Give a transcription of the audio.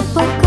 Bye.